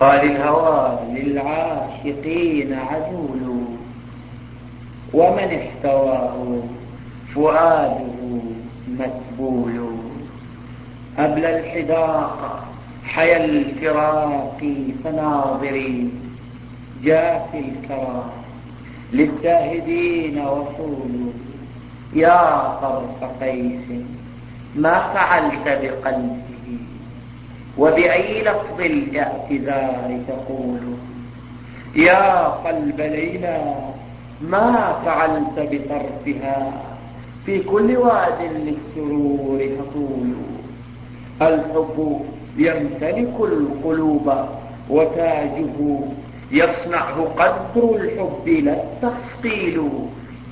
خال الهوى للعاشقين عدول ومن احتواه فؤاده متبول أبلى الحداق حيا الفراق فناظري جاف الكرى للزاهدين وصول يا طرف قيس ما فعلت بقلبه وبأي لفظ الاعتذار تقول؟ يا قلب ليلى ما فعلت بطرفها في كل واد للسرور تطول. الحب يمتلك القلوب وتاجه يصنعه قدر الحب لا التثقيل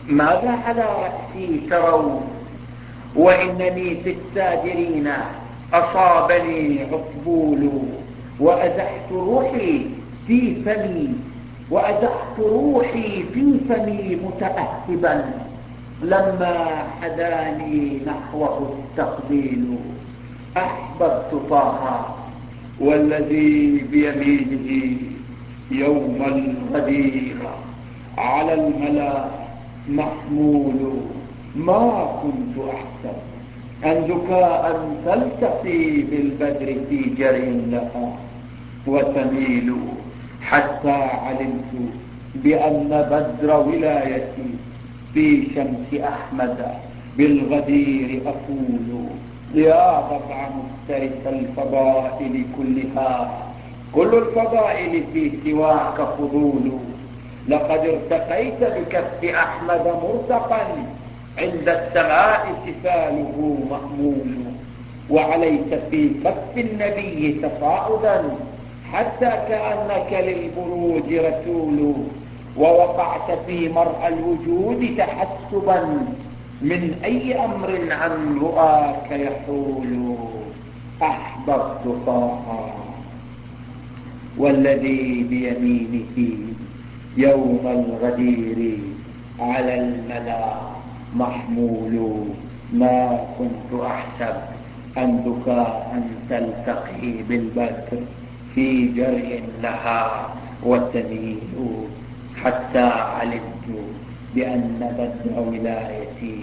ماذا على رأسي ترون؟ وإنني في الساجرين أصابني عقبول وأزحت روحي في فمي وأزحت روحي في فمي متأهبا. لما حداني نحوه التقبيل أحببت طه والذي بيمينه يوم الغدير. على الملا محمول ما كنت أحسب. أن ذكاء تلتقي بالبدر في جري لها وتميل حتى علمت بأن بدر ولايتي في شمس أحمد بالغدير أفول يا بضع مفترس الفضائل كلها كل الفضائل في سواك فضول. لقد ارتقيت بكف أحمد مرتقا عند السماء سفاله مأمول وعليك في كف النبي تصاعدا حتى كأنك للبروج رسول ووقعت في مرأى الوجود تحسبا من أي أمر عن رؤاك يحول. أحببت طه والذي بيمينه يوم الغدير على الملا محمول ما كنت أحسب أن بكاء تلتقي بالبكر في جري لها وتميل حتى علمت بأن بدر ولايتي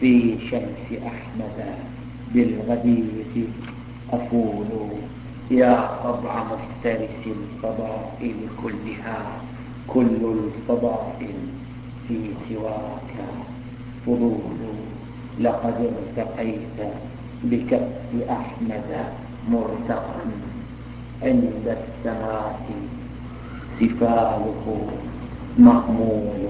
في شمس أحمد بالغدير أفول. يا طبع مفترس الفضائل كلها كل الفضائل في سواك. فضول لقد ارتقيت بكف أحمد مرتقا. عند السماء سفاله مأمول